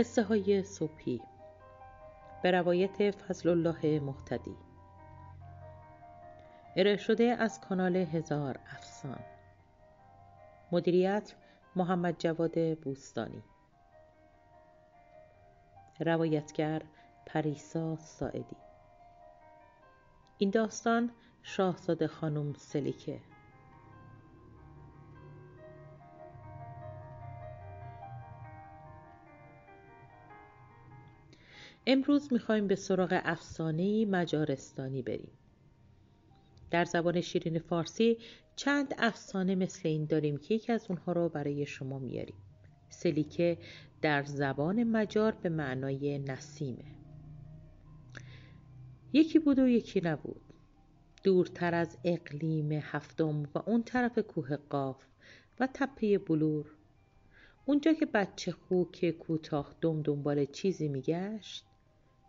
قصه های صبحی. به روایت فضل الله محتدی ارائه شده از کانال هزار افسان. مدیریت محمد جواد بوستانی. روایتگر پریسا ساعدی. این داستان شاهزاده خانم سلیکه. امروز می‌خوایم به سراغ افسانه مجارستانی بریم. در زبان شیرین فارسی چند افسانه مثل این داریم که یکی از اونها رو برای شما میاریم. سلیکه در زبان مجار به معنای نسیمه. یکی بود و یکی نبود. دورتر از اقلیم هفتم و اون طرف کوه قاف و تپه بلور اونجا که بچه خوک کوتاه دم دنبال چیزی میگشت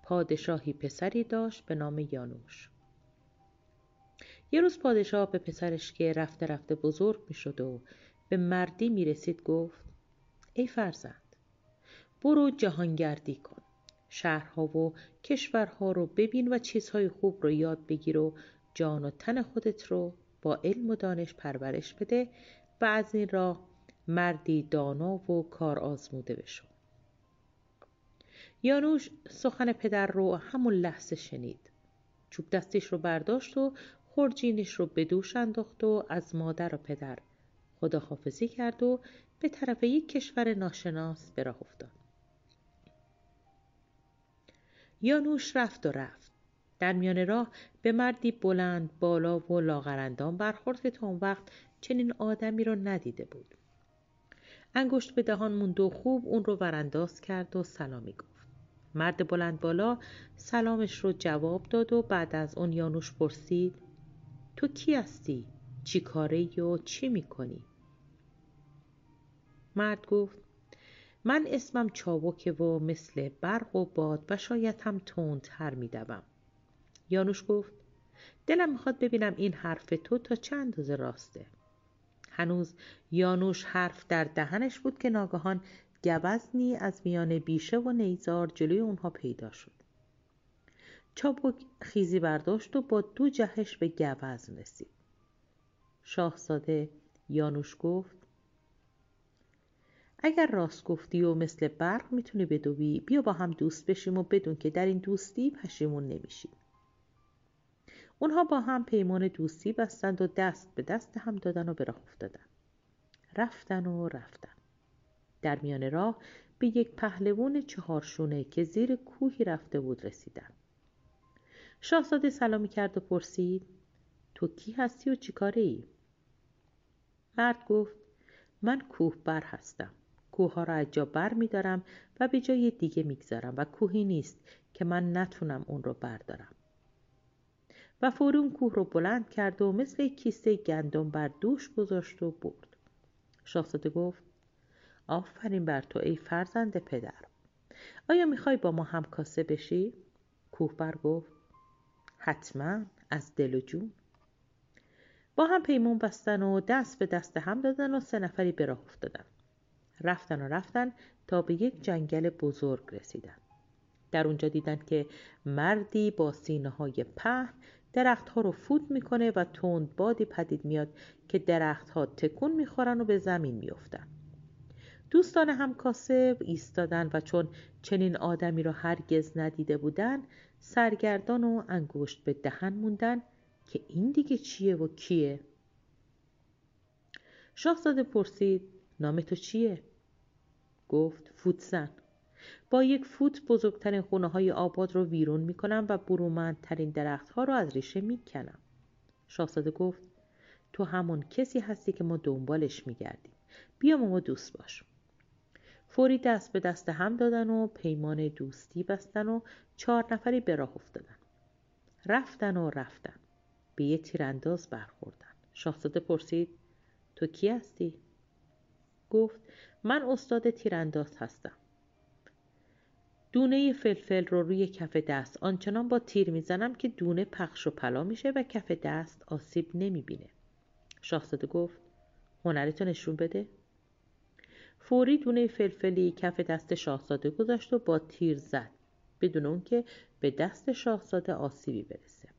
پادشاهی پسری داشت به نام یانوش. یه روز پادشاه به پسرش که رفته رفته بزرگ می شد و به مردی می رسید گفت ای فرزند برو جهانگردی کن. شهرها و کشورها رو ببین و چیزهای خوب رو یاد بگیر و جان و تن خودت رو با علم و دانش پرورش بده و از این راه مردی دانا و کار آزموده بشو. یانوش سخن پدر رو همون لحظه شنید. چوب دستش رو برداشت و خورجینش رو به دوش انداخت و از مادر و پدر خداحافظی کرد و به طرف یک کشور ناشناس به راه افتاد. یانوش رفت و رفت. در میان راه به مردی بلند بالا و لاغرندان برخورد که تا اون وقت چنین آدمی رو ندیده بود. انگشت به دهان موند و خوب اون رو ورانداز کرد و سلامی گفت. مرد بلند بالا سلامش رو جواب داد و بعد از اون یانوش پرسید تو کی هستی؟ چی کاره و چی می‌کنی؟ مرد گفت من اسمم چابکه و مثل برق و باد و شاید هم تندتر میدوم یانوش گفت دلم می‌خواد ببینم این حرف تو تا چند اندازه راسته هنوز یانوش حرف در دهنش بود که ناگهان گوزنی از میان بیشه و نیزار جلوی اونها پیدا شد. چابک خیزی برداشت و با دو جهش به گوزن رسید. شاهزاده یانوش گفت اگر راست گفتی و مثل برق می‌تونی بدوی بیا با هم دوست بشیم و بدون که در این دوستی پشیمون نمیشیم. اونها با هم پیمان دوستی بستند و دست به دست هم دادن و به راه افتادن. رفتن و رفتن. در میان راه به یک پهلوان چهارشونه که زیر کوهی رفته بود رسیدن شاهزاده سلامی کرد و پرسید تو کی هستی و چیکاره ای؟ مرد گفت من کوه بر هستم. کوه ها را از جا بر می دارم و به جای دیگه می‌گذارم و کوهی نیست که من نتونم اون رو بردارم. و فوری کوه رو بلند کرد و مثل کیسه گندم بر دوش گذاشت و برد. شاهزاده گفت آفرین بر تو ای فرزند پدر. آیا می‌خوای با ما همکاسه بشی؟ کوهبر گفت حتما از دل و جون. با هم پیمون بستن و دست به دست هم دادن و سه نفری به راه افتادن. رفتن و رفتن تا به یک جنگل بزرگ رسیدن. در اونجا دیدن که مردی با سینه های پهن درختها رو فوت می‌کنه و تند بادی پدید میاد که درختها تکون می‌خورن و به زمین میافتن. دوستان همکاسه ایستادن و چون چنین آدمی را هرگز ندیده بودن سرگردان و انگشت به دهن موندن که این دیگه چیه و کیه. شاهزاده پرسید نام تو چیه؟ گفت فوتزن. با یک فوت بزرگترین خونه های آباد رو ویرون می‌کنم و برومندترین درختها رو از ریشه می‌کنم. شاهزاده گفت تو همون کسی هستی که ما دنبالش میگردیم. بیا ما دوست باش. فوری دست به دست هم دادن و پیمان دوستی بستن و چهار نفری به راه افتادن. رفتن و رفتن. به یه تیرانداز برخوردن. شاهزاده پرسید تو کی هستی؟ گفت من استاد تیرانداز هستم. دونه فلفل رو روی کف دست آنچنان با تیر می‌زنم که دونه پخش و پلا میشه و کف دست آسیب نمی‌بینه. شاهزاده گفت هنرتو نشون بده. فوری دونه فلفلی کف دست شاهزاده گذاشت و با تیر زد بدون اون که به دست شاهزاده آسیبی برسه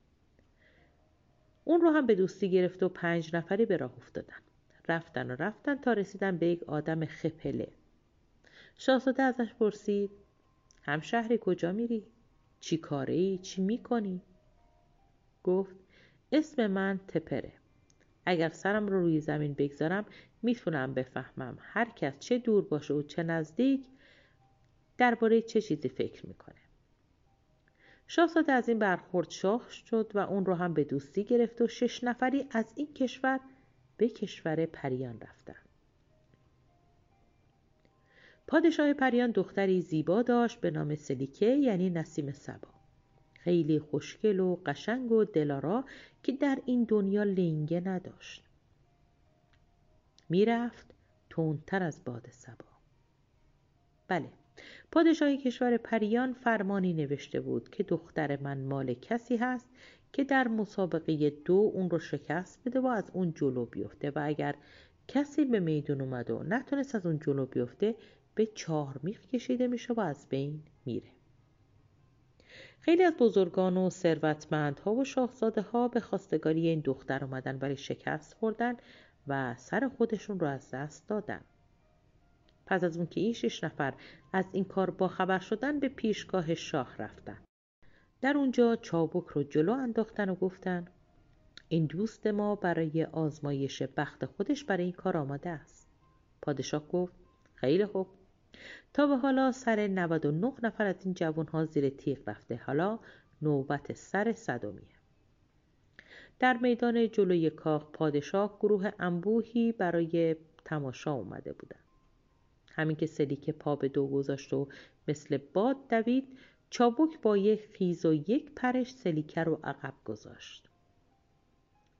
اون رو هم به دوستی گرفت و پنج نفری به راه افتادن رفتن و رفتن تا رسیدن به یک آدم خپله شاهزاده ازش پرسید همشهری کجا میری؟ چی کاره ای؟ چی می‌کنی؟ گفت اسم من تپره اگر سرم رو روی زمین بگذارم می‌تونم بفهمم هر کس چه دور باشه و چه نزدیک درباره چه چیزی فکر می‌کنه. شاهزاده از این برخورد شاخ شد و اون رو هم به دوستی گرفت و شش نفری از این کشور به کشور پریان رفتن. پادشاه پریان دختری زیبا داشت به نام سلیکه یعنی نسیم سبا. خیلی خوشگل و قشنگ و دلارا که در این دنیا لنگه نداشت. می‌رفت تندتر از باد سبا. بله پادشاه کشور پریان فرمانی نوشته بود که دختر من مال کسی هست که در مسابقه دو اون رو شکست بده و از اون جلو بیفته و اگر کسی به میدون اومد و نتونست از اون جلو بیفته به چهار میخ کشیده میشه و از بین میره. خیلی از بزرگان و ثروتمندها و شاهزاده ها به خواستگاری این دختر اومدن ولی شکست خوردن و سر خودشون رو از دست دادن. پس از اون که این شش نفر از این کار با خبر شدن به پیشگاه شاه رفتن. در اونجا چابک رو جلو انداختن و گفتن این دوست ما برای آزمایش بخت خودش برای این کار آماده است. پادشاه گفت خیلی خوب. تا به حالا سر 99 نفر از این جوان ها زیر تیغ رفته. حالا نوبت سر صدومیه در میدان جلوی کاخ پادشاه گروه انبوهی برای تماشا اومده بودن همین که سلیک پا به دو گذاشت و مثل باد دوید چابک با یک خیز و یک پرش سلیکه رو عقب گذاشت.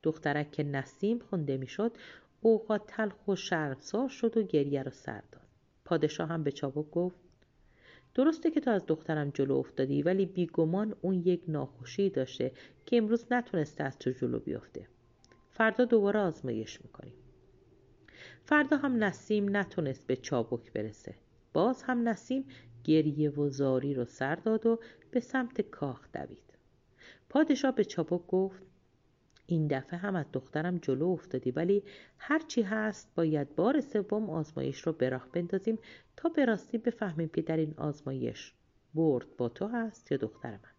دخترک که نسیم خونده می‌شد اوقات تلخ و شرمسار شد و گریه رو سر داد. پادشاه هم به چابک گفت درسته که تو از دخترم جلو افتادی ولی بیگمان اون یک ناخوشی داشته که امروز نتونسته از تو جلو بیفته. فردا دوباره آزمایش می‌کنیم فردا هم نسیم نتونست به چابک برسه. باز هم نسیم گریه و زاری رو سر داد و به سمت کاخ دوید. پادشاه به چابک گفت این دفعه هم از دخترم جلو افتادی ولی هرچی هست باید بار سوم آزمایش رو به راه بندازیم تا به راستی بفهمیم که در این آزمایش برد با تو هست یا دختر من.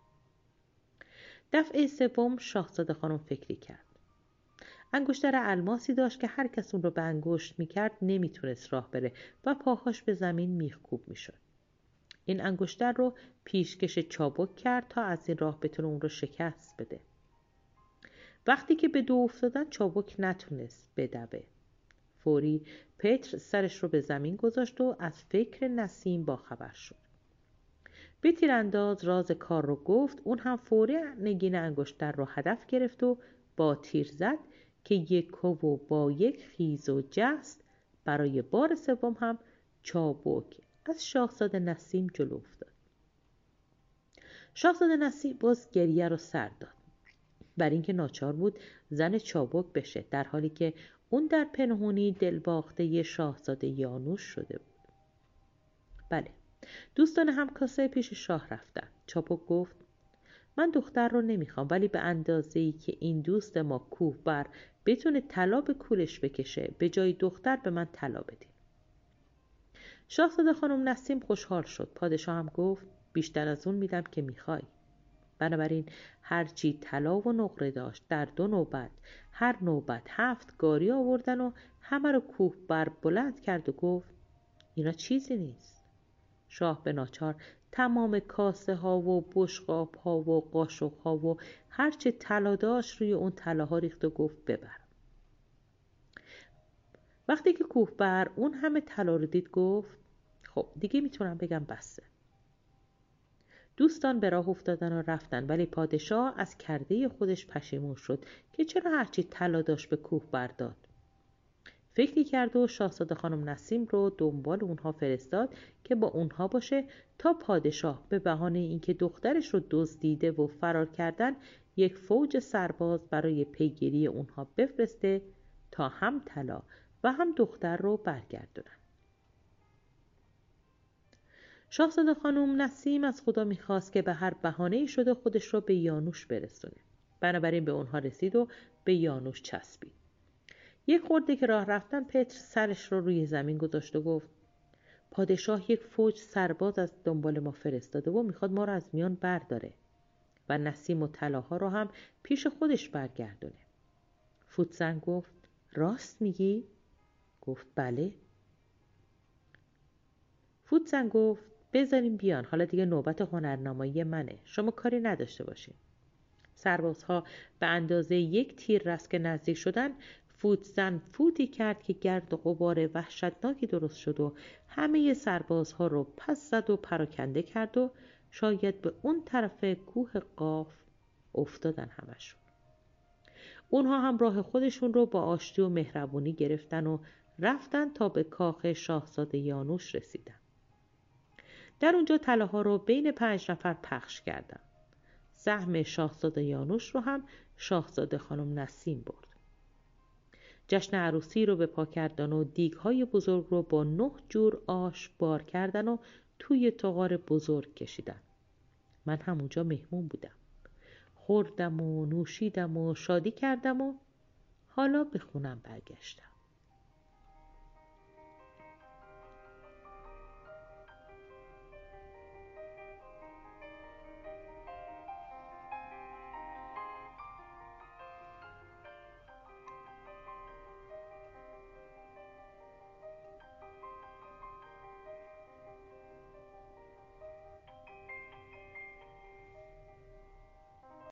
دفعه سوم شاهزاده خانم فکری کرد. انگشتر الماسی داشت که هر کس اون رو به انگشت می‌کرد نمی‌تونست راه بره و پاهاش به زمین میخکوب می‌شد. این انگشتر رو پیشکش چابک کرد تا از این راه بتونه اون رو شکست بده. وقتی که به دو افتادن چابک نتونست بدوه فوری پتر سرش رو به زمین گذاشت و از فکر نسیم باخبر شد. به تیرانداز راز کار رو گفت اون هم فوری نگین انگشتر رو هدف گرفت و با تیر زد که یک و با یک خیز و جست برای بار سوم هم چابک از شاهزاده نسیم جلو افتاد. شاهزاده نسیم باز گریه رو سر داد. بر اینکه ناچار بود زن چابک بشه در حالی که اون در پنهونی دلباخته شاهزاده یانوش شده بود. بله دوستان همکاسه پیش شاه رفتن. چابک گفت من دختر رو نمی‌خوام ولی به اندازه ای که این دوست ما کوه بر بتونه طلا به کولش بکشه به جای دختر به من طلا بدین شاهزاده خانم نسیم خوشحال شد. پادشاه هم گفت بیشتر از اون میدم که می‌خوای. بنابراین هرچی طلا و نقره داشت در دو نوبت هر نوبت هفت گاری آوردن و همه رو کوه بر بلند کرد و گفت اینا چیزی نیست. شاه به ناچار تمام کاسه ها و بشقاب ها و قاشق ها و هرچه طلا داشت روی اون طلاها ریخت و گفت ببر. وقتی که کوه بر اون همه طلا رو دید گفت خب دیگه می‌تونم بگم بسه. دوستان به راه افتادن و رفتن ولی پادشاه از کرده خودش پشیمون شد که چرا هرچی طلا داشت به کوه برداد. فکری کرد و شاهزاده خانم نسیم رو دنبال اونها فرستاد که با اونها باشه تا پادشاه به بهانه اینکه دخترش رو دزدیده و فرار کردن یک فوج سرباز برای پیگیری اونها بفرسته تا هم طلا و هم دختر رو برگردونن. شاهزاده خانم نسیم از خدا می‌خواست که به هر بهانه شده خودش را به یانوش برسونه. بنابراین به اونها رسید و به یانوش چسبید. یک خورده که راه رفتن پتر سرش را روی زمین گذاشت و گفت پادشاه یک فوج سرباز از دنبال ما فرستاده و می‌خواد ما را از میان برداره و نسیم و طلاها رو هم پیش خودش برگردونه. فوتزن گفت راست میگی؟ گفت بله. فوتزن گفت بذاریم بیان. حالا دیگه نوبت هنرنمایی منه. شما کاری نداشته باشین. سربازها به اندازه یک تیر که نزدیک شدن فوتزن فوتی کرد که گرد و غبار وحشتناکی درست شد و همه سربازها رو پس زد و پراکنده کرد و شاید به اون طرف کوه قاف افتادن همشون. اونها هم راه خودشون رو با آشتی و مهربونی گرفتن و رفتن تا به کاخ شاهزاده یانوش رسیدن. در اونجا طلاها رو بین پنج نفر پخش کردن. سهم شاهزاده یانوش رو هم شاهزاده خانم نسیم برد. جشن عروسی رو به پا کردن و دیگهای بزرگ رو با نه جور آش بار کردن و توی تغار بزرگ کشیدن. من همونجا مهمون بودم. خوردم و نوشیدم و شادی کردم و حالا به خونم برگشتم.